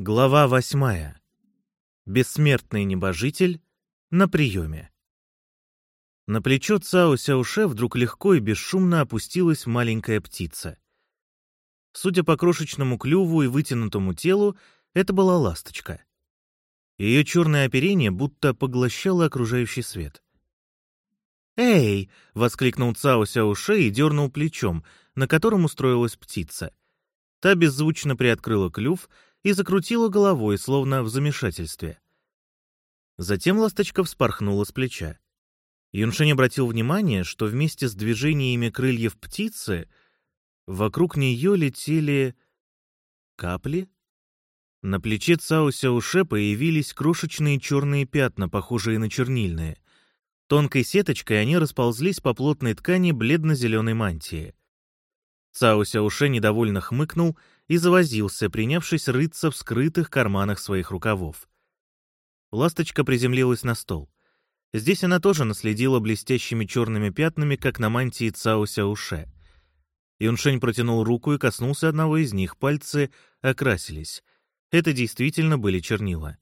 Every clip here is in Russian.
Глава восьмая. Бессмертный небожитель на приеме. На плечо Цао Сяуше вдруг легко и бесшумно опустилась маленькая птица. Судя по крошечному клюву и вытянутому телу, это была ласточка. Ее черное оперение будто поглощало окружающий свет. «Эй!» — воскликнул Цао Сяуше и дернул плечом, на котором устроилась птица. Та беззвучно приоткрыла клюв — и закрутила головой, словно в замешательстве. Затем ласточка вспорхнула с плеча. Юншень обратил внимание, что вместе с движениями крыльев птицы вокруг нее летели капли. На плече Цао Сяуше появились крошечные черные пятна, похожие на чернильные. Тонкой сеточкой они расползлись по плотной ткани бледно-зеленой мантии. Цао Сяуше недовольно хмыкнул и завозился, принявшись рыться в скрытых карманах своих рукавов. Ласточка приземлилась на стол. Здесь она тоже наследила блестящими черными пятнами, как на мантии Цао Сяуше. Юншень протянул руку и коснулся одного из них, пальцы окрасились. Это действительно были чернила.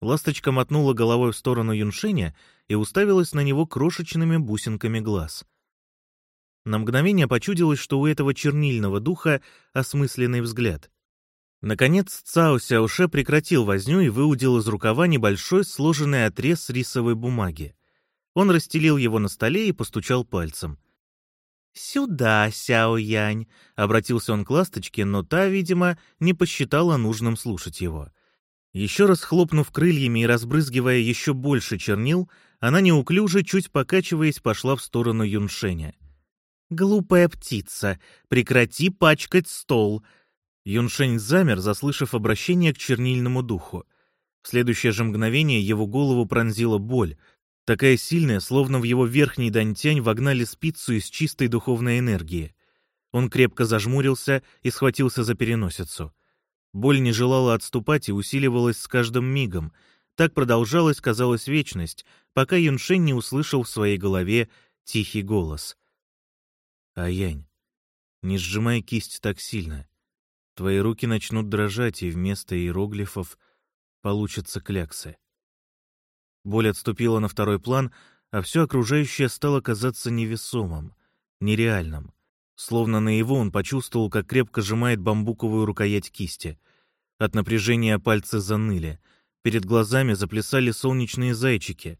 Ласточка мотнула головой в сторону Юншеня и уставилась на него крошечными бусинками глаз. На мгновение почудилось, что у этого чернильного духа осмысленный взгляд. Наконец Цао Сяоше прекратил возню и выудил из рукава небольшой сложенный отрез рисовой бумаги. Он расстелил его на столе и постучал пальцем. «Сюда, Сяо Янь!» — обратился он к ласточке, но та, видимо, не посчитала нужным слушать его. Еще раз хлопнув крыльями и разбрызгивая еще больше чернил, она неуклюже, чуть покачиваясь, пошла в сторону Юншеня. «Глупая птица, прекрати пачкать стол!» Юншень замер, заслышав обращение к чернильному духу. В следующее же мгновение его голову пронзила боль, такая сильная, словно в его верхний дантянь вогнали спицу из чистой духовной энергии. Он крепко зажмурился и схватился за переносицу. Боль не желала отступать и усиливалась с каждым мигом. Так продолжалась, казалось, вечность, пока Юншень не услышал в своей голове тихий голос. Аянь, не сжимай кисть так сильно. Твои руки начнут дрожать, и вместо иероглифов получатся кляксы. Боль отступила на второй план, а все окружающее стало казаться невесомым, нереальным. Словно на его он почувствовал, как крепко сжимает бамбуковую рукоять кисти. От напряжения пальцы заныли. Перед глазами заплясали солнечные зайчики.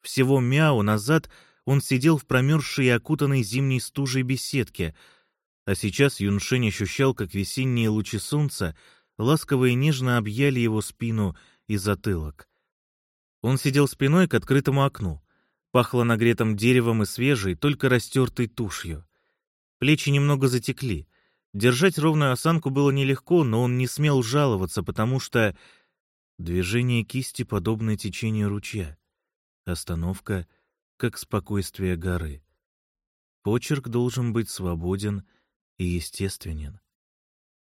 Всего мяу назад — он сидел в промерзшей и окутанной зимней стужей беседке, а сейчас Юншень ощущал, как весенние лучи солнца ласково и нежно объяли его спину и затылок. Он сидел спиной к открытому окну. Пахло нагретым деревом и свежей, только растертой тушью. Плечи немного затекли. Держать ровную осанку было нелегко, но он не смел жаловаться, потому что... Движение кисти подобно течению ручья. Остановка — как спокойствие горы. Почерк должен быть свободен и естественен.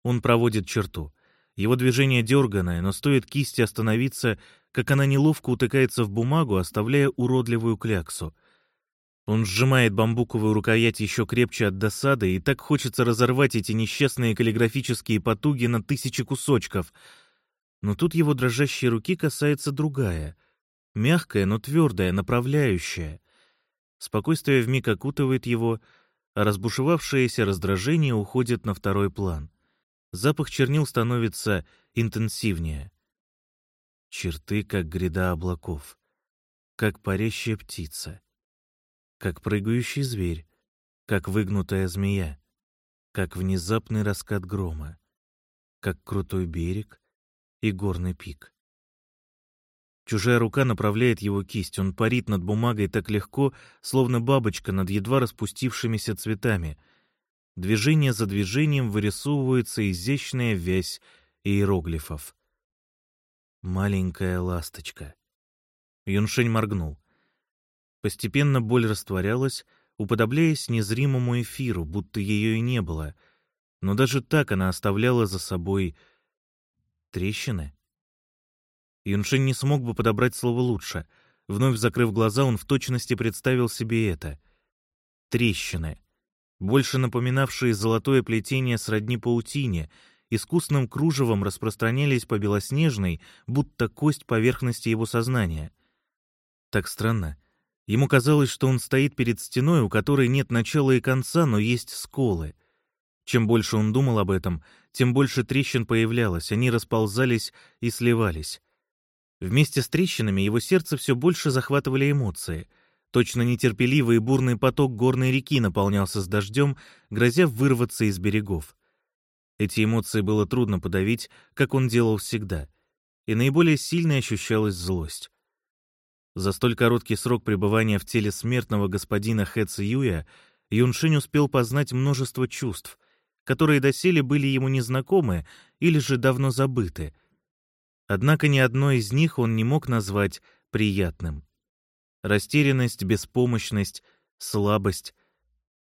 Он проводит черту. Его движение дерганое, но стоит кисти остановиться, как она неловко утыкается в бумагу, оставляя уродливую кляксу. Он сжимает бамбуковую рукоять еще крепче от досады, и так хочется разорвать эти несчастные каллиграфические потуги на тысячи кусочков. Но тут его дрожащей руки касается другая — мягкая, но твердая, направляющая. Спокойствие вмиг окутывает его, а разбушевавшееся раздражение уходит на второй план. Запах чернил становится интенсивнее. Черты, как гряда облаков, как парящая птица, как прыгающий зверь, как выгнутая змея, как внезапный раскат грома, как крутой берег и горный пик. Чужая рука направляет его кисть, он парит над бумагой так легко, словно бабочка над едва распустившимися цветами. Движение за движением вырисовывается изящная вязь иероглифов. Маленькая ласточка. Юншень моргнул. Постепенно боль растворялась, уподобляясь незримому эфиру, будто ее и не было, но даже так она оставляла за собой трещины. Юншин не смог бы подобрать слово лучше. Вновь закрыв глаза, он в точности представил себе это. Трещины, больше напоминавшие золотое плетение сродни паутине, искусным кружевом распространялись по белоснежной, будто кость поверхности его сознания. Так странно. Ему казалось, что он стоит перед стеной, у которой нет начала и конца, но есть сколы. Чем больше он думал об этом, тем больше трещин появлялось, они расползались и сливались. Вместе с трещинами его сердце все больше захватывали эмоции — Точно нетерпеливый и бурный поток горной реки наполнялся с дождем, грозя вырваться из берегов. Эти эмоции было трудно подавить, как он делал всегда, и наиболее сильной ощущалась злость. За столь короткий срок пребывания в теле смертного господина Хэ Юя Юншинь успел познать множество чувств, которые доселе были ему незнакомы или же давно забыты. Однако ни одно из них он не мог назвать приятным. Растерянность, беспомощность, слабость.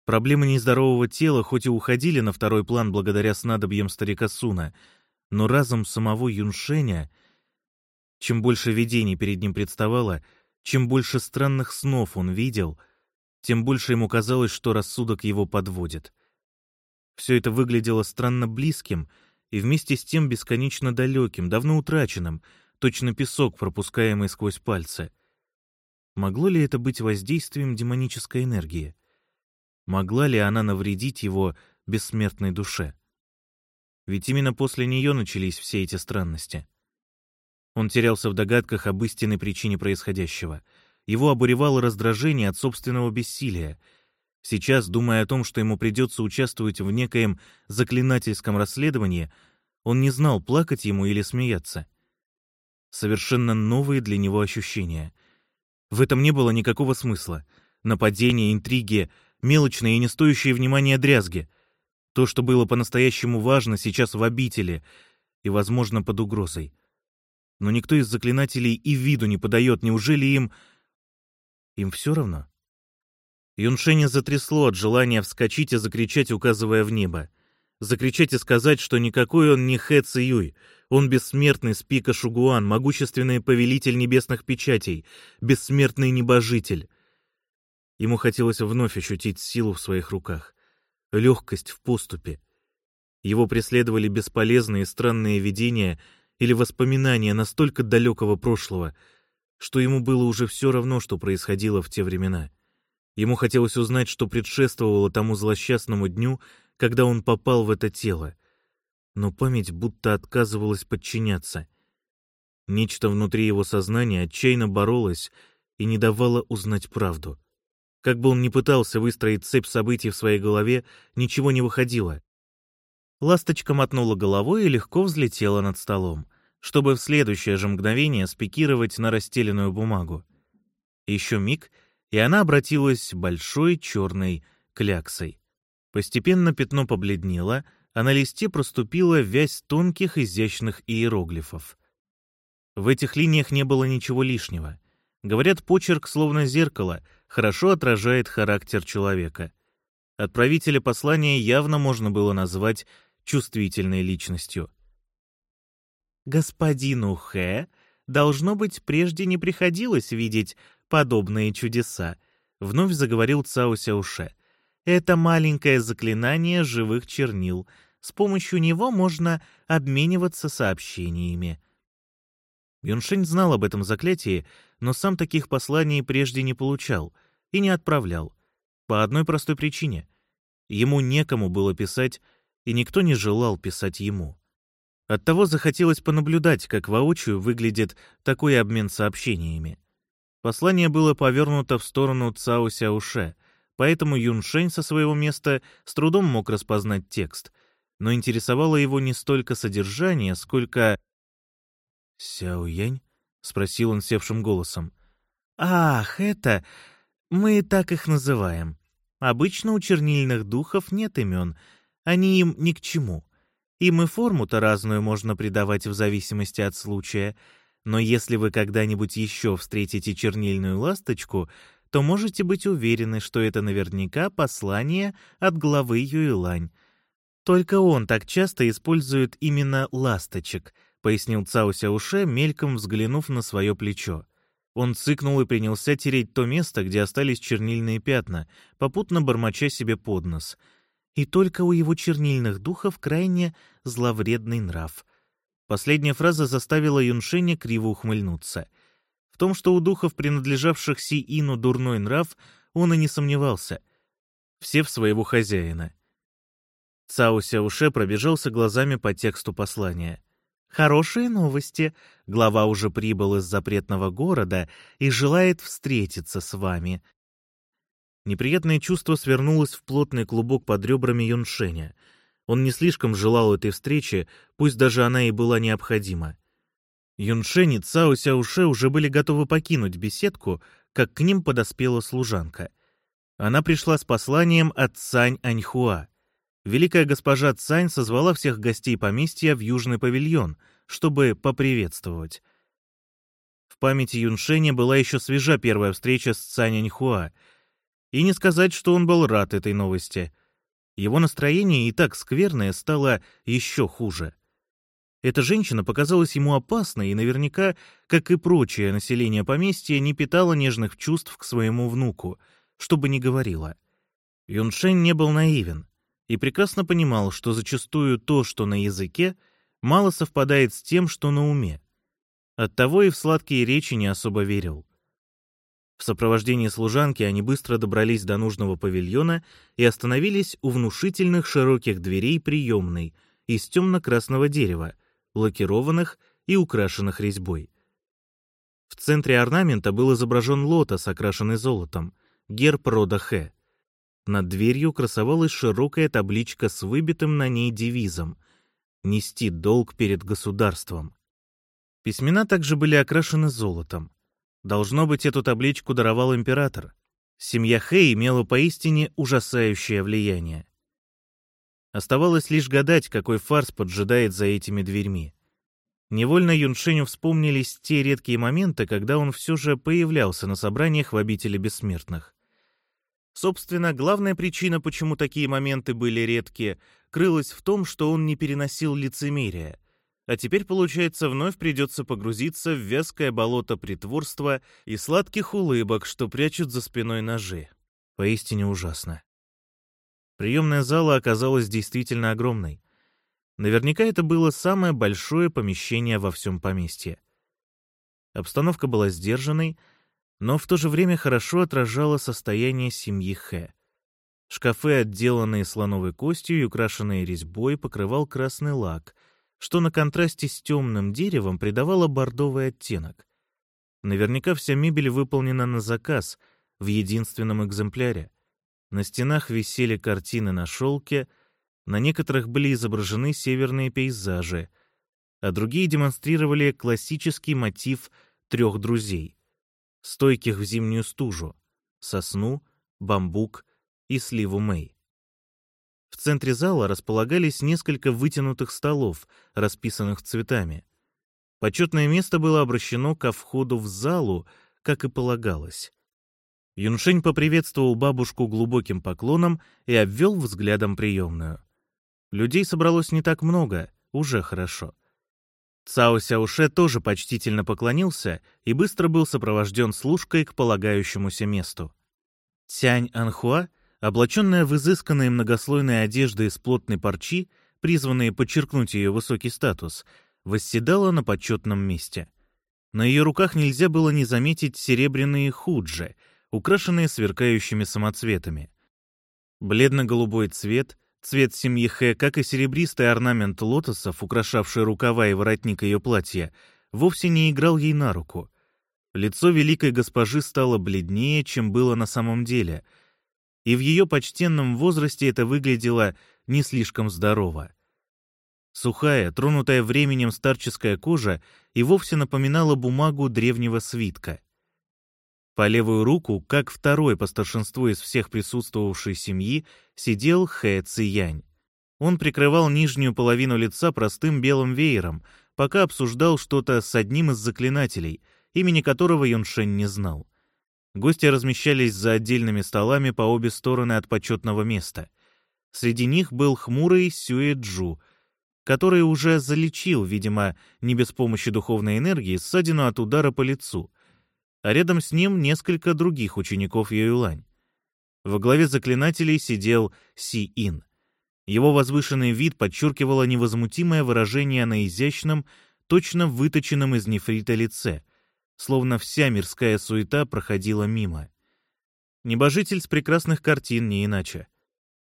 Проблемы нездорового тела хоть и уходили на второй план благодаря снадобьям старика Суна, но разом самого Юншеня... Чем больше видений перед ним представало, чем больше странных снов он видел, тем больше ему казалось, что рассудок его подводит. Все это выглядело странно близким и вместе с тем бесконечно далеким, давно утраченным, точно песок, пропускаемый сквозь пальцы — Могло ли это быть воздействием демонической энергии? Могла ли она навредить его бессмертной душе? Ведь именно после нее начались все эти странности. Он терялся в догадках об истинной причине происходящего. Его обуревало раздражение от собственного бессилия. Сейчас, думая о том, что ему придется участвовать в некоем заклинательском расследовании, он не знал, плакать ему или смеяться. Совершенно новые для него ощущения — в этом не было никакого смысла. Нападения, интриги, мелочные и не стоящие внимания дрязги. То, что было по-настоящему важно, сейчас в обители и, возможно, под угрозой. Но никто из заклинателей и виду не подает. Неужели им... Им все равно? Юншеня затрясло от желания вскочить и закричать, указывая в небо. Закричать и сказать, что никакой он не Хэ Циюй, он бессмертный Спика Шугуан, могущественный повелитель небесных печатей, бессмертный небожитель. Ему хотелось вновь ощутить силу в своих руках, легкость в поступе. Его преследовали бесполезные странные видения или воспоминания настолько далекого прошлого, что ему было уже все равно, что происходило в те времена. Ему хотелось узнать, что предшествовало тому злосчастному дню, когда он попал в это тело — но память будто отказывалась подчиняться. Нечто внутри его сознания отчаянно боролось и не давало узнать правду. Как бы он ни пытался выстроить цепь событий в своей голове, ничего не выходило. Ласточка мотнула головой и легко взлетела над столом, чтобы в следующее же мгновение спикировать на расстеленную бумагу. Еще миг, и она обратилась большой черной кляксой. Постепенно пятно побледнело, а на листе проступила вязь тонких изящных иероглифов. В этих линиях не было ничего лишнего. Говорят, почерк, словно зеркало, хорошо отражает характер человека. Отправителя послания явно можно было назвать чувствительной личностью. «Господину Хэ, должно быть, прежде не приходилось видеть подобные чудеса», — вновь заговорил Цао Сяуше. «Это маленькое заклинание живых чернил — с помощью него можно обмениваться сообщениями. Юншень знал об этом заклятии, но сам таких посланий прежде не получал и не отправлял. По одной простой причине. Ему некому было писать, и никто не желал писать ему. Оттого захотелось понаблюдать, как воочию выглядит такой обмен сообщениями. Послание было повернуто в сторону Цао Сяуше, поэтому Юншень со своего места с трудом мог распознать текст — но интересовало его не столько содержание, сколько... «Сяо Янь?» — спросил он севшим голосом. «Ах, это... Мы так их называем. Обычно у чернильных духов нет имен, они им ни к чему. Им и форму-то разную можно придавать в зависимости от случая, но если вы когда-нибудь еще встретите чернильную ласточку, то можете быть уверены, что это наверняка послание от главы Юйлань, только он так часто использует именно ласточек, пояснил Цао Сяуше, мельком взглянув на свое плечо. Он цыкнул и принялся тереть то место, где остались чернильные пятна, попутно бормоча себе под нос. и только у его чернильных духов крайне зловредный нрав. Последняя фраза заставила Юншеня криво ухмыльнуться. В том, что у духов, принадлежавших Си-Ину, дурной нрав, он и не сомневался. Все в своего хозяина. Цао Сяуше пробежался глазами по тексту послания. «Хорошие новости. Глава уже прибыл из запретного города и желает встретиться с вами». Неприятное чувство свернулось в плотный клубок под ребрами Юншеня. Он не слишком желал этой встречи, пусть даже она и была необходима. Юншень и Цао Сяуше уже были готовы покинуть беседку, как к ним подоспела служанка. Она пришла с посланием от Цань Аньхуа. Великая госпожа Цань созвала всех гостей поместья в Южный павильон, чтобы поприветствовать. В памяти Юншеня была еще свежа первая встреча с Цань Аньхуа, и не сказать, что он был рад этой новости. Его настроение и так скверное стало еще хуже. Эта женщина показалась ему опасной и наверняка, как и прочее население поместья, не питала нежных чувств к своему внуку, что бы ни говорила. Юншень не был наивен и прекрасно понимал, что зачастую то, что на языке, мало совпадает с тем, что на уме. Оттого и в сладкие речи не особо верил. В сопровождении служанки они быстро добрались до нужного павильона и остановились у внушительных широких дверей приемной из темно-красного дерева, лакированных и украшенных резьбой. В центре орнамента был изображен лотос, окрашенный золотом, герб рода Хэ. Над дверью красовалась широкая табличка с выбитым на ней девизом «Нести долг перед государством». Письмена также были окрашены золотом. Должно быть, эту табличку даровал император. Семья Хэ имела поистине ужасающее влияние. Оставалось лишь гадать, какой фарс поджидает за этими дверьми. Невольно Юншеню вспомнились те редкие моменты, когда он все же появлялся на собраниях в обители бессмертных. Собственно, главная причина, почему такие моменты были редкие, крылась в том, что он не переносил лицемерия. А теперь, получается, вновь придется погрузиться в вязкое болото притворства и сладких улыбок, что прячут за спиной ножи. Поистине ужасно. Приемная зала оказалась действительно огромной. Наверняка это было самое большое помещение во всем поместье. Обстановка была сдержанной, но в то же время хорошо отражала состояние семьи Хэ. Шкафы, отделанные слоновой костью и украшенные резьбой, покрывал красный лак, что на контрасте с темным деревом придавало бордовый оттенок. Наверняка вся мебель выполнена на заказ, в единственном экземпляре. На стенах висели картины на шелке, на некоторых были изображены северные пейзажи, а другие демонстрировали классический мотив трех друзей стойких в зимнюю стужу, сосну, бамбук и сливу Мэй. В центре зала располагались несколько вытянутых столов, расписанных цветами. Почетное место было обращено ко входу в залу, как и полагалось. Юншень поприветствовал бабушку глубоким поклоном и обвел взглядом приемную. Людей собралось не так много, уже хорошо — Цао Сяуше тоже почтительно поклонился и быстро был сопровожден служкой к полагающемуся месту. Цянь Анхуа, облаченная в изысканные многослойные одежды из плотной парчи, призванные подчеркнуть ее высокий статус, восседала на почетном месте. На ее руках нельзя было не заметить серебряные худжи, украшенные сверкающими самоцветами. Бледно-голубой цвет, Цвет семьи Хэ, как и серебристый орнамент лотосов, украшавший рукава и воротник ее платья, вовсе не играл ей на руку. Лицо великой госпожи стало бледнее, чем было на самом деле, и в ее почтенном возрасте это выглядело не слишком здорово. Сухая, тронутая временем старческая кожа и вовсе напоминала бумагу древнего свитка. По левую руку, как второй по старшинству из всех присутствовавшей семьи, сидел Хэ Циянь. Он прикрывал нижнюю половину лица простым белым веером, пока обсуждал что-то с одним из заклинателей, имени которого Юншень не знал. Гости размещались за отдельными столами по обе стороны от почетного места. Среди них был хмурый Сюэ Джу, который уже залечил, видимо, не без помощи духовной энергии, ссадину от удара по лицу — а рядом с ним несколько других учеников Юйлань. Во главе заклинателей сидел Си-Ин. Его возвышенный вид подчеркивало невозмутимое выражение на изящном, точно выточенном из нефрита лице, словно вся мирская суета проходила мимо. Небожитель с прекрасных картин, не иначе.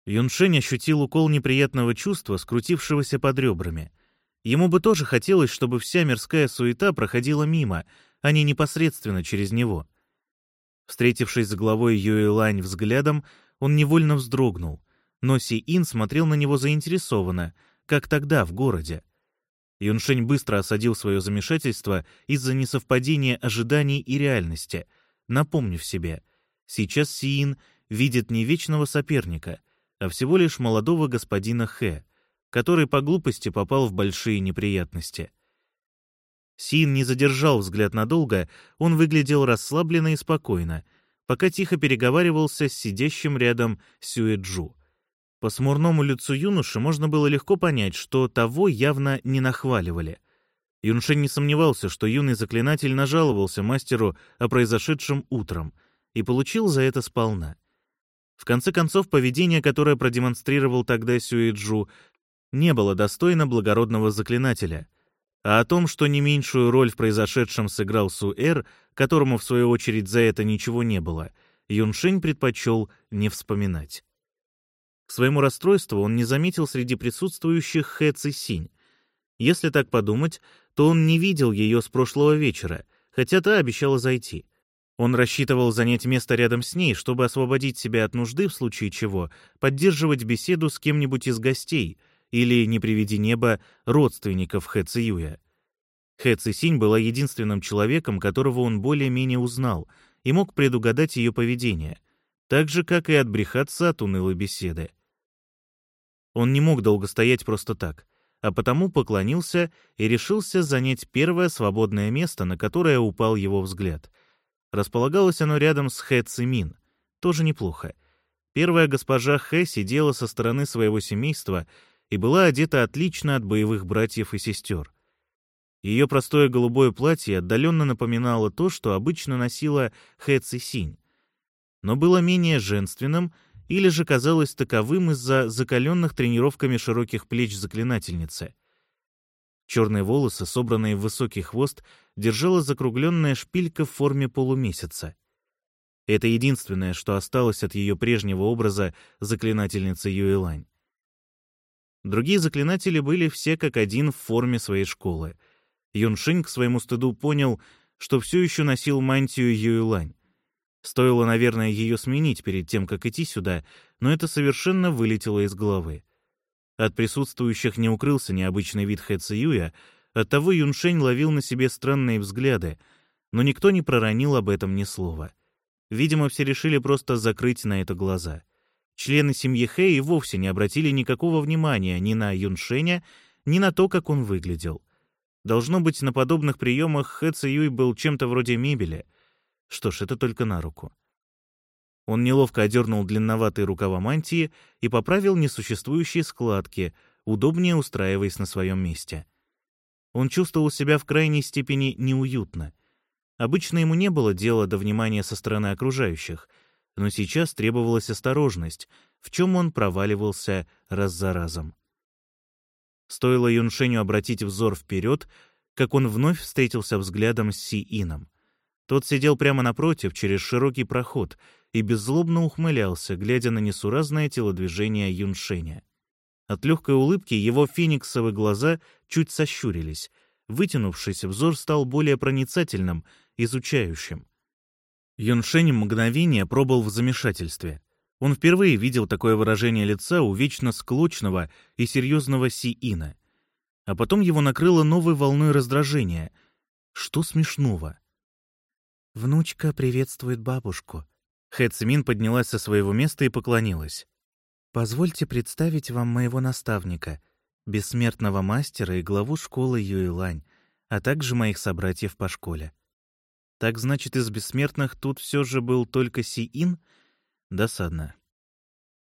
Юншень ощутил укол неприятного чувства, скрутившегося под ребрами. Ему бы тоже хотелось, чтобы вся мирская суета проходила мимо, а не непосредственно через него. Встретившись с главой Юэлань взглядом, он невольно вздрогнул, но Си Ин смотрел на него заинтересованно, как тогда в городе. Юншень быстро осадил свое замешательство из-за несовпадения ожиданий и реальности, напомнив себе, сейчас Сиин видит не вечного соперника, а всего лишь молодого господина Хэ, который по глупости попал в большие неприятности. Син не задержал взгляд надолго, он выглядел расслабленно и спокойно, пока тихо переговаривался с сидящим рядом Сюэджу. По смурному лицу юноши можно было легко понять, что того явно не нахваливали. Юншень не сомневался, что юный заклинатель нажаловался мастеру о произошедшем утром и получил за это сполна. В конце концов, поведение, которое продемонстрировал тогда Сюэджу, не было достойно благородного заклинателя. А о том, что не меньшую роль в произошедшем сыграл Суэр, которому, в свою очередь, за это ничего не было, Юншень предпочел не вспоминать. К своему расстройству он не заметил среди присутствующих Хэ Цисинь. Если так подумать, то он не видел ее с прошлого вечера, хотя та обещала зайти. Он рассчитывал занять место рядом с ней, чтобы освободить себя от нужды в случае чего, поддерживать беседу с кем-нибудь из гостей или, не приведи небо, родственников Хэ Циюя. Хэ Цисинь была единственным человеком, которого он более-менее узнал и мог предугадать ее поведение, так же, как и отбрехаться от унылой беседы. Он не мог долго стоять просто так, а потому поклонился и решился занять первое свободное место, на которое упал его взгляд. Располагалось оно рядом с Хэ Цимин. Тоже неплохо. Первая госпожа Хэ сидела со стороны своего семейства и была одета отлично от боевых братьев и сестер. Ее простое голубое платье отдаленно напоминало то, что обычно носила Хэ Цисинь, но было менее женственным — или же казалось таковым из-за закаленных тренировками широких плеч заклинательницы. Черные волосы, собранные в высокий хвост, держала закругленная шпилька в форме полумесяца. Это единственное, что осталось от ее прежнего образа заклинательницы Юэлань. Другие заклинатели были все как один в форме своей школы. Юншинь к своему стыду понял, что все еще носил мантию Юэлань. Стоило, наверное, ее сменить перед тем, как идти сюда, но это совершенно вылетело из головы. От присутствующих не укрылся необычный вид Хэ Циюя, оттого Юншень ловил на себе странные взгляды, но никто не проронил об этом ни слова. Видимо, все решили просто закрыть на это глаза. Члены семьи Хэ и вовсе не обратили никакого внимания ни на Юншеня, ни на то, как он выглядел. Должно быть, на подобных приемах Хэ Циюй был чем-то вроде мебели — что ж, это только на руку. Он неловко одернул длинноватые рукава мантии и поправил несуществующие складки, удобнее устраиваясь на своем месте. Он чувствовал себя в крайней степени неуютно. Обычно ему не было дела до внимания со стороны окружающих, но сейчас требовалась осторожность, в чем он проваливался раз за разом. Стоило Юншеню обратить взор вперед, как он вновь встретился взглядом с Си-Ином. Тот сидел прямо напротив, через широкий проход, и беззлобно ухмылялся, глядя на несуразное телодвижение Юншеня. От легкой улыбки его фениксовые глаза чуть сощурились. Вытянувшись, взор стал более проницательным, изучающим. Юншень мгновение пробыл в замешательстве. Он впервые видел такое выражение лица у вечно склочного и серьезного Си-Ина. А потом его накрыло новой волной раздражения. Что смешного? «Внучка приветствует бабушку». Хэ Цимин поднялась со своего места и поклонилась. «Позвольте представить вам моего наставника, бессмертного мастера и главу школы Юйлань, а также моих собратьев по школе». Так значит, из бессмертных тут все же был только Си-Ин? Досадно.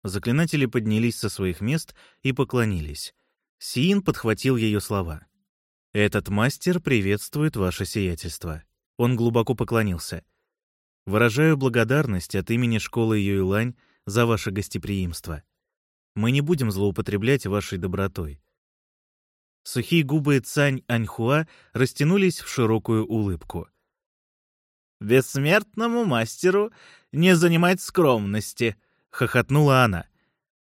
Заклинатели поднялись со своих мест и поклонились. Сиин подхватил ее слова. «Этот мастер приветствует ваше сиятельство. Он глубоко поклонился. «Выражаю благодарность от имени школы Юйлань за ваше гостеприимство. Мы не будем злоупотреблять вашей добротой. Сухие губы Цань Аньхуа растянулись в широкую улыбку. «Бессмертному мастеру не занимать скромности», — хохотнула она.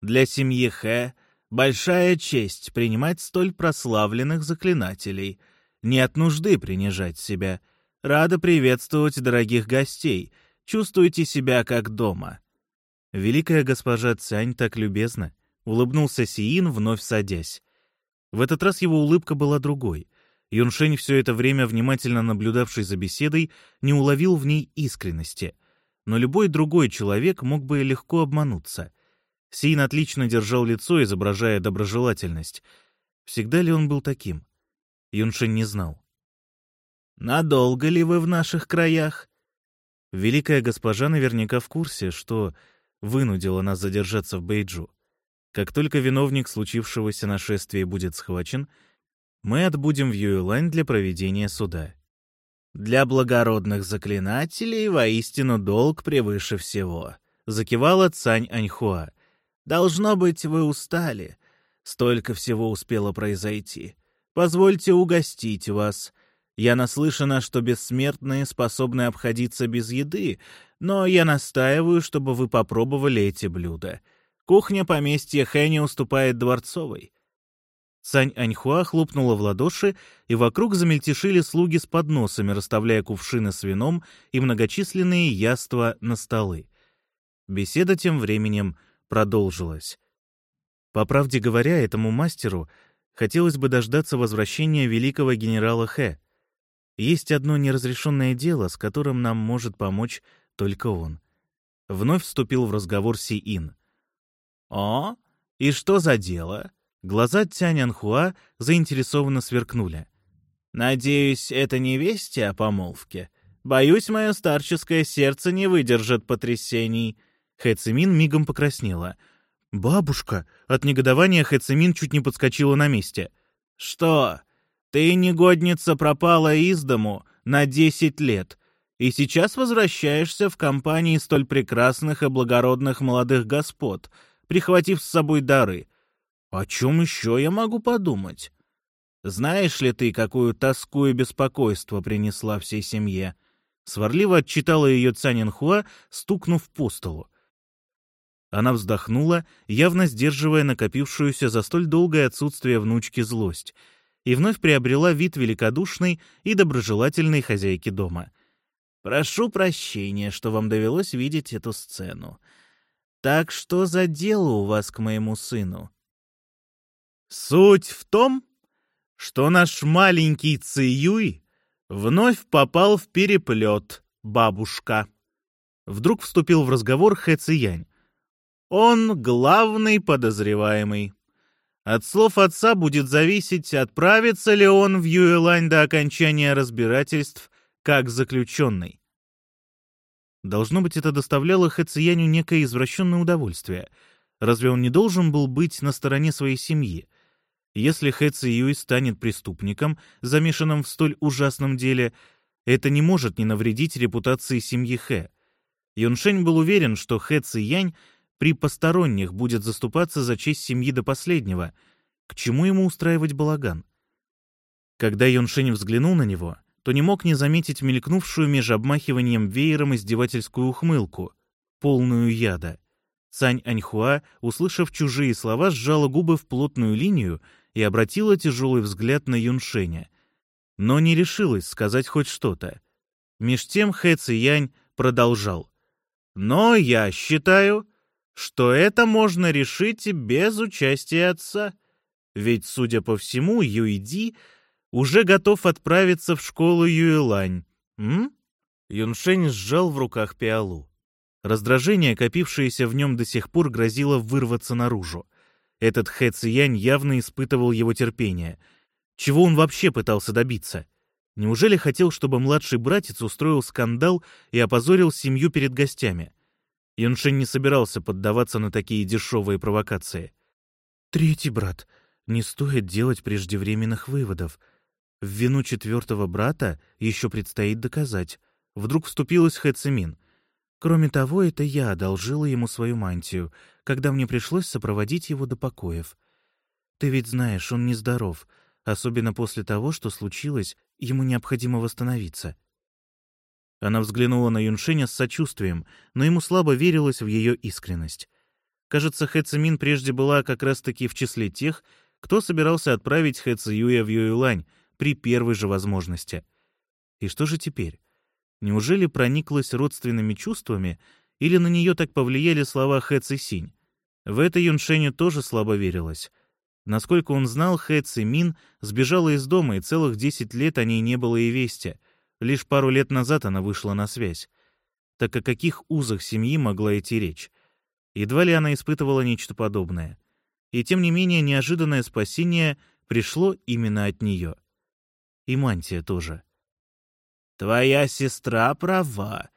«Для семьи Хэ большая честь принимать столь прославленных заклинателей. Нет нужды принижать себя. Рада приветствовать дорогих гостей. Чувствуйте себя как дома». «Великая госпожа Цянь так любезна», — улыбнулся Сиин, вновь садясь. В этот раз его улыбка была другой. Юншень, все это время внимательно наблюдавший за беседой, не уловил в ней искренности. Но любой другой человек мог бы легко обмануться. Сиин отлично держал лицо, изображая доброжелательность. Всегда ли он был таким? Юншень не знал. «Надолго ли вы в наших краях?» Великая госпожа наверняка в курсе, что вынудила нас задержаться в Бейджу. Как только виновник случившегося нашествия будет схвачен, мы отбудем в Юэлань для проведения суда. «Для благородных заклинателей воистину долг превыше всего», — закивала Цань Аньхуа. «Должно быть, вы устали. Столько всего успело произойти. Позвольте угостить вас. Я наслышана, что бессмертные способны обходиться без еды, но я настаиваю, чтобы вы попробовали эти блюда. Кухня поместья Хэни уступает дворцовой. Сань Аньхуа хлопнула в ладоши, и вокруг замельтешили слуги с подносами, расставляя кувшины с вином и многочисленные яства на столы. Беседа тем временем продолжилась. По правде говоря, этому мастеру хотелось бы дождаться возвращения великого генерала Хэ. Есть одно неразрешенное дело, с которым нам может помочь только он. Вновь вступил в разговор Си Ин. «О, и что за дело?» Глаза Тяньанхуа заинтересованно сверкнули. «Надеюсь, это не вести о помолвке. Боюсь, мое старческое сердце не выдержит потрясений». Хэцимин мигом покраснела. «Бабушка!» От негодования Хэцимин чуть не подскочила на месте. «Что? Ты, негодница, пропала из дому на десять лет, и сейчас возвращаешься в компании столь прекрасных и благородных молодых господ, прихватив с собой дары. О чем еще я могу подумать? Знаешь ли ты, какую тоску и беспокойство принесла всей семье?» Сварливо отчитала ее Цанинхуа, стукнув по столу. Она вздохнула, явно сдерживая накопившуюся за столь долгое отсутствие внучки злость, и вновь приобрела вид великодушной и доброжелательной хозяйки дома. «Прошу прощения, что вам довелось видеть эту сцену. Так что за дело у вас к моему сыну? Суть в том, что наш маленький Циюй вновь попал в переплет, бабушка. Вдруг вступил в разговор Хэ Циянь. Он главный подозреваемый. От слов отца будет зависеть, отправится ли он в Юэлань до окончания разбирательств как заключенный. Должно быть, это доставляло Хэцияню некое извращенное удовольствие. Разве он не должен был быть на стороне своей семьи? Если Хэ Циюй станет преступником, замешанным в столь ужасном деле, это не может не навредить репутации семьи Хэ. Юншень был уверен, что Хэ Циянь при посторонних будет заступаться за честь семьи до последнего. К чему ему устраивать балаган? Когда Юншень взглянул на него, то не мог не заметить мелькнувшую меж обмахиванием веером издевательскую ухмылку, полную яда. Цань Аньхуа, услышав чужие слова, сжала губы в плотную линию и обратила тяжелый взгляд на Юншеня. Но не решилась сказать хоть что-то. Меж тем Хэ Циянь продолжал. «Но я считаю, что это можно решить без участия отца. Ведь, судя по всему, Юйди уже готов отправиться в школу Юэлань. М? Юншень сжал в руках пиалу. Раздражение, копившееся в нем до сих пор, грозило вырваться наружу. Этот Хэ Циянь явно испытывал его терпение. Чего он вообще пытался добиться? Неужели хотел, чтобы младший братец устроил скандал и опозорил семью перед гостями? Юншень не собирался поддаваться на такие дешевые провокации. «Третий брат, не стоит делать преждевременных выводов», в вину четвертого брата еще предстоит доказать. Вдруг вступилась Хэцемин. Кроме того, это я одолжила ему свою мантию, когда мне пришлось сопроводить его до покоев. Ты ведь знаешь, он нездоров, особенно после того, что случилось, ему необходимо восстановиться. Она взглянула на Юншеня с сочувствием, но ему слабо верилось в ее искренность. Кажется, Хэ Цимин прежде была как раз-таки в числе тех, кто собирался отправить Хэ Циюя в Юйлань при первой же возможности. И что же теперь? Неужели прониклась родственными чувствами, или на нее так повлияли слова Хэ Цисинь? В это Юншеню тоже слабо верилось. Насколько он знал, Хэ Цимин сбежала из дома, и целых десять лет о ней не было и вести. Лишь пару лет назад она вышла на связь. Так о каких узах семьи могла идти речь? Едва ли она испытывала нечто подобное. И тем не менее неожиданное спасение пришло именно от нее. И мантия тоже. «Твоя сестра права.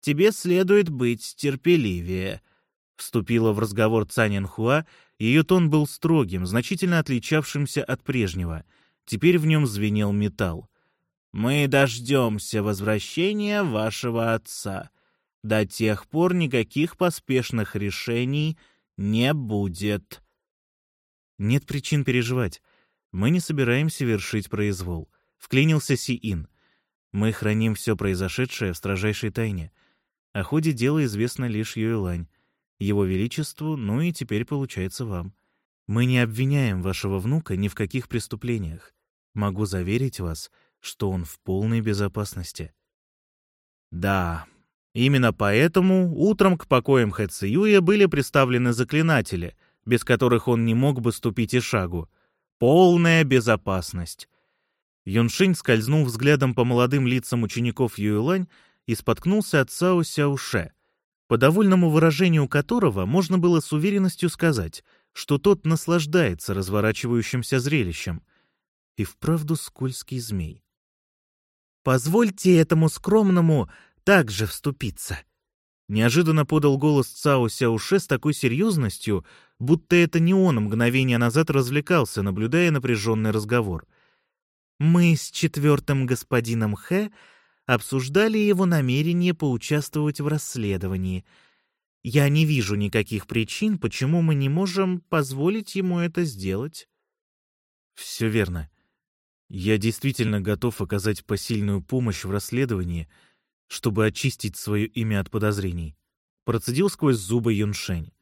Тебе следует быть терпеливее», — вступила в разговор Цанинхуа. Ее тон был строгим, значительно отличавшимся от прежнего. Теперь в нем звенел металл. «Мы дождемся возвращения вашего отца. До тех пор никаких поспешных решений не будет». «Нет причин переживать. Мы не собираемся вершить произвол», — вклинился Сиин. Мы храним все произошедшее в строжайшей тайне. О ходе дела известно лишь Юэлань, его величеству, ну и теперь получается вам. Мы не обвиняем вашего внука ни в каких преступлениях. Могу заверить вас, что он в полной безопасности. Да, именно поэтому утром к покоям Хэцеюя были представлены заклинатели, без которых он не мог бы ступить и шагу. Полная безопасность. Юншинь скользнул взглядом по молодым лицам учеников Юэлань и споткнулся от Цао Сяуше, по довольному выражению которого можно было с уверенностью сказать, что тот наслаждается разворачивающимся зрелищем. И вправду скользкий змей. «Позвольте этому скромному также вступиться», Неожиданно подал голос Цао Сяуше с такой серьезностью, будто это не он мгновение назад развлекался, наблюдая напряженный разговор. Мы с четвертым господином Хэ обсуждали его намерение поучаствовать в расследовании. Я не вижу никаких причин, почему мы не можем позволить ему это сделать. Все верно. Я действительно готов оказать посильную помощь в расследовании, чтобы очистить свое имя от подозрений. Процедил сквозь зубы Юншень.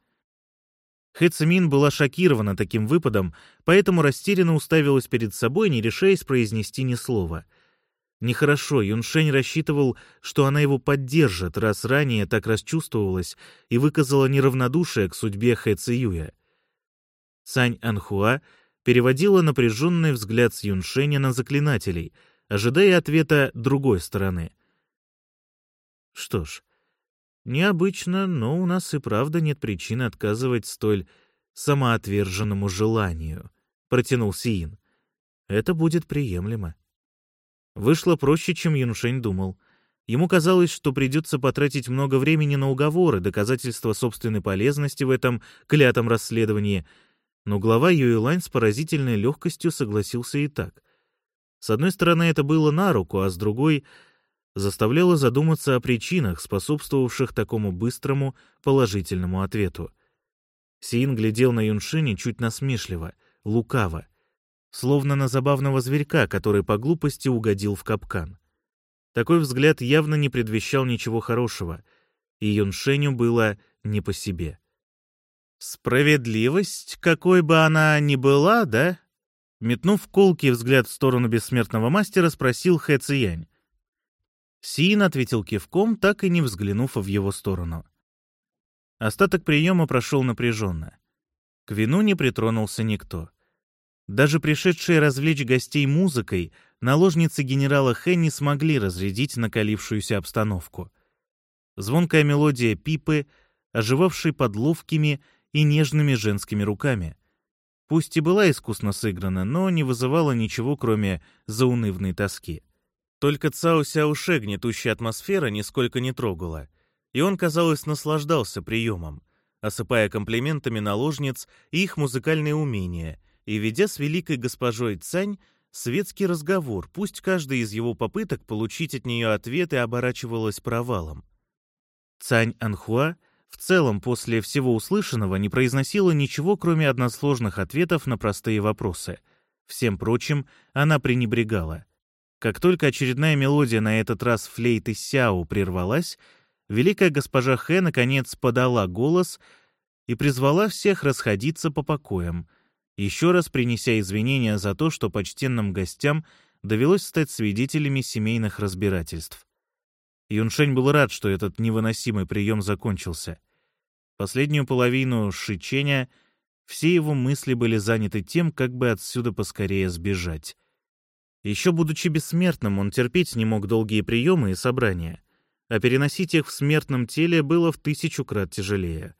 Хэ Цимин была шокирована таким выпадом, поэтому растерянно уставилась перед собой, не решаясь произнести ни слова. Нехорошо, Юншень рассчитывал, что она его поддержит, раз ранее так расчувствовалась и выказала неравнодушие к судьбе Хэ Циюя. Цань Анхуа переводила напряженный взгляд с Юншеня на заклинателей, ожидая ответа другой стороны. Что ж, Необычно, но у нас и правда нет причин отказывать столь самоотверженному желанию, протянул Сиин. Это будет приемлемо. Вышло проще, чем Юншень думал. Ему казалось, что придется потратить много времени на уговоры, доказательства собственной полезности в этом клятом расследовании, но глава Юэлань с поразительной легкостью согласился и так. С одной стороны, это было на руку, а с другой — заставляло задуматься о причинах, способствовавших такому быстрому положительному ответу. Сиин глядел на Юншини чуть насмешливо, лукаво, словно на забавного зверька, который по глупости угодил в капкан. Такой взгляд явно не предвещал ничего хорошего, и Юншеню было не по себе. «Справедливость, какой бы она ни была, да?» Метнув колкий взгляд в сторону бессмертного мастера, спросил Хэ Циянь. Сиин ответил кивком, так и не взглянув в его сторону. Остаток приема прошел напряженно. К вину не притронулся никто. Даже пришедшие развлечь гостей музыкой, наложницы генерала Хэ не смогли разрядить накалившуюся обстановку. Звонкая мелодия пипы, оживавшей под ловкими и нежными женскими руками. Пусть и была искусно сыграна, но не вызывала ничего, кроме заунывной тоски. Только Цао Сяуше гнетущая атмосфера нисколько не трогала, и он, казалось, наслаждался приемом, осыпая комплиментами наложниц и их музыкальные умения, и ведя с великой госпожой Цань светский разговор, пусть каждая из его попыток получить от нее ответы оборачивалась провалом. Цань Анхуа в целом после всего услышанного не произносила ничего, кроме односложных ответов на простые вопросы. Всем прочим она пренебрегала. Как только очередная мелодия на этот раз флейты Сяо прервалась, великая госпожа Хэ наконец подала голос и призвала всех расходиться по покоям, еще раз принеся извинения за то, что почтенным гостям довелось стать свидетелями семейных разбирательств. Юншень был рад, что этот невыносимый прием закончился. Последнюю половину шичения все его мысли были заняты тем, как бы отсюда поскорее сбежать. Еще будучи бессмертным, он терпеть не мог долгие приемы и собрания, а переносить их в смертном теле было в тысячу крат тяжелее.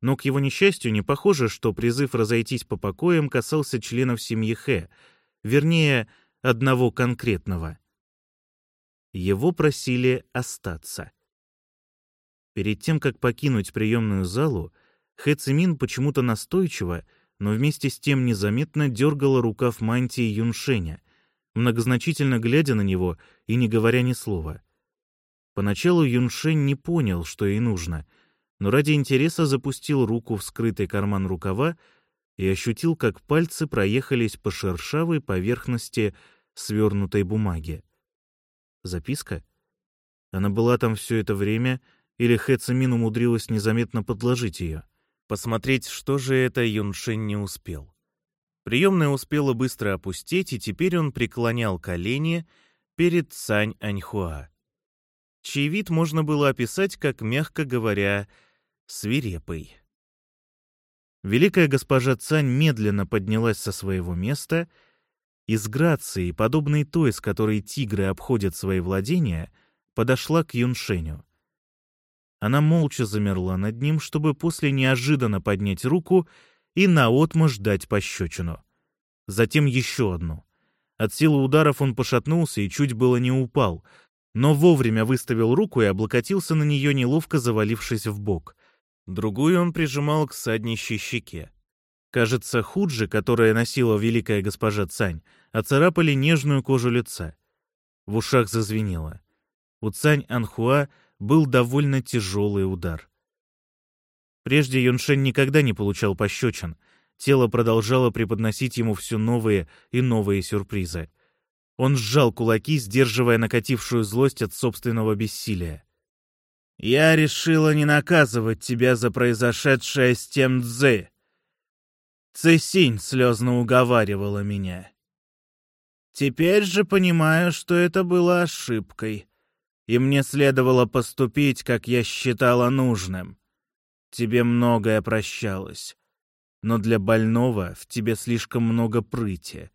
Но, к его несчастью, не похоже, что призыв разойтись по покоям касался членов семьи Хэ, вернее, одного конкретного. Его просили остаться. Перед тем, как покинуть приемную залу, Хэ Цимин почему-то настойчиво, но вместе с тем незаметно дергала рукав мантии Юншеня, многозначительно глядя на него и не говоря ни слова. Поначалу Юншень не понял, что ей нужно, но ради интереса запустил руку в скрытый карман рукава и ощутил, как пальцы проехались по шершавой поверхности свернутой бумаги. Записка? Она была там все это время, или Хэ Цимин умудрилась незаметно подложить ее? Посмотреть, что же это, Юншень не успел. Приемная успела быстро опустеть, и теперь он преклонял колени перед Цань Аньхуа. Чей вид можно было описать как, мягко говоря, свирепый. Великая госпожа Цань медленно поднялась со своего места с грацией, подобной той, с которой тигры обходят свои владения, подошла к Юншеню. Она молча замерла над ним, чтобы после неожиданно поднять руку и наотмашь дать пощечину. Затем еще одну. От силы ударов он пошатнулся и чуть было не упал, но вовремя выставил руку и облокотился на нее, неловко завалившись в бок. Другую он прижимал к саднищей щеке. Кажется, худжи, которое носила великая госпожа Цань, оцарапали нежную кожу лица. В ушах зазвенело. У Цань Анхуа был довольно тяжелый удар. Прежде Юншень никогда не получал пощечин. Тело продолжало преподносить ему все новые и новые сюрпризы. Он сжал кулаки, сдерживая накатившую злость от собственного бессилия. «Я решила не наказывать тебя за произошедшее с тем Цзы. Цесинь слезно уговаривала меня. Теперь же понимаю, что это было ошибкой, и мне следовало поступить, как я считала нужным. Тебе многое прощалось, но для больного в тебе слишком много прыти.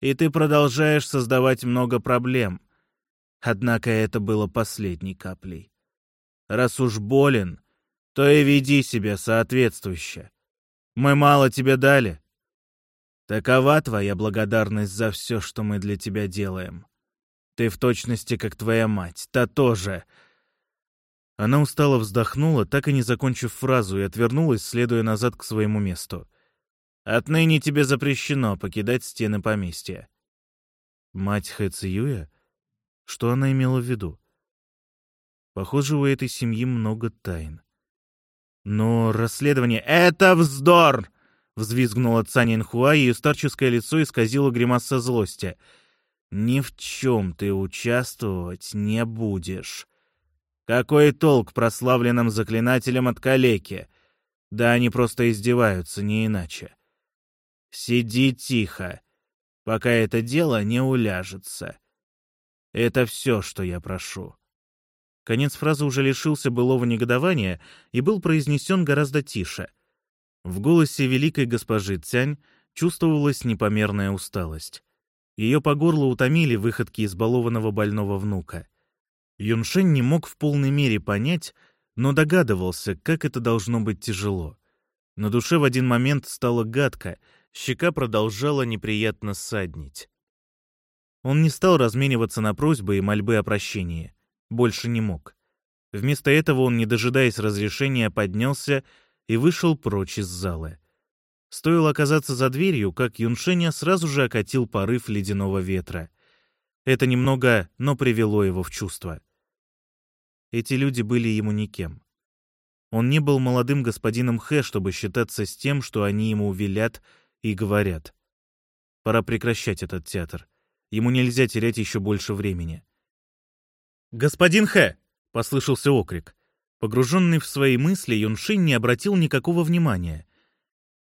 И ты продолжаешь создавать много проблем. Однако это было последней каплей. Раз уж болен, то и веди себя соответствующе. Мы мало тебе дали. Такова твоя благодарность за все, что мы для тебя делаем. Ты в точности, как твоя мать, та тоже — она устало вздохнула, так и не закончив фразу, и отвернулась, следуя назад к своему месту. «Отныне тебе запрещено покидать стены поместья». Мать Хэ Циюя? Что она имела в виду? Похоже, у этой семьи много тайн. Но расследование — это вздор! Взвизгнула Цанин Хуа, ее старческое лицо исказило гримаса злости. «Ни в чем ты участвовать не будешь. Какой толк прославленным заклинателям от калеки? Да они просто издеваются, не иначе. Сиди тихо, пока это дело не уляжется. Это все, что я прошу. Конец фразы уже лишился былого негодования и был произнесен гораздо тише. В голосе великой госпожи Цянь чувствовалась непомерная усталость. Ее по горло утомили выходки избалованного больного внука — Юншень не мог в полной мере понять, но догадывался, как это должно быть тяжело. На душе в один момент стало гадко, щека продолжала неприятно ссаднить. Он не стал размениваться на просьбы и мольбы о прощении. Больше не мог. Вместо этого он, не дожидаясь разрешения, поднялся и вышел прочь из зала. Стоило оказаться за дверью, как Юншеня сразу же окатил порыв ледяного ветра. Это немного, но привело его в чувство. Эти люди были ему никем. Он не был молодым господином Хэ, чтобы считаться с тем, что они ему велят и говорят. Пора прекращать этот театр. Ему нельзя терять еще больше времени. «Господин Хэ!» — послышался окрик. Погруженный в свои мысли, Юншинь не обратил никакого внимания.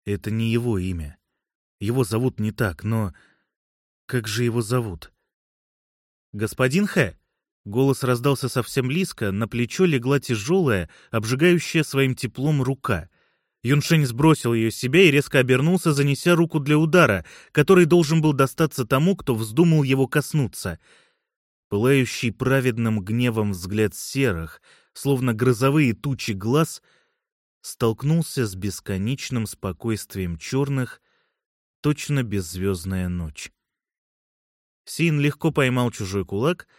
Это не его имя. Его зовут не так, но... Как же его зовут? «Господин Хэ!» Голос раздался совсем близко, на плечо легла тяжелая, обжигающая своим теплом рука. Юншень сбросил ее с себя и резко обернулся, занеся руку для удара, который должен был достаться тому, кто вздумал его коснуться. Пылающий праведным гневом взгляд серых, словно грозовые тучи глаз, столкнулся с бесконечным спокойствием черных, точно беззвездная ночь. Син легко поймал чужой кулак —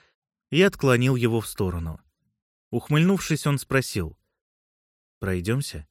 и отклонил его в сторону. Ухмыльнувшись, он спросил. «Пройдемся?»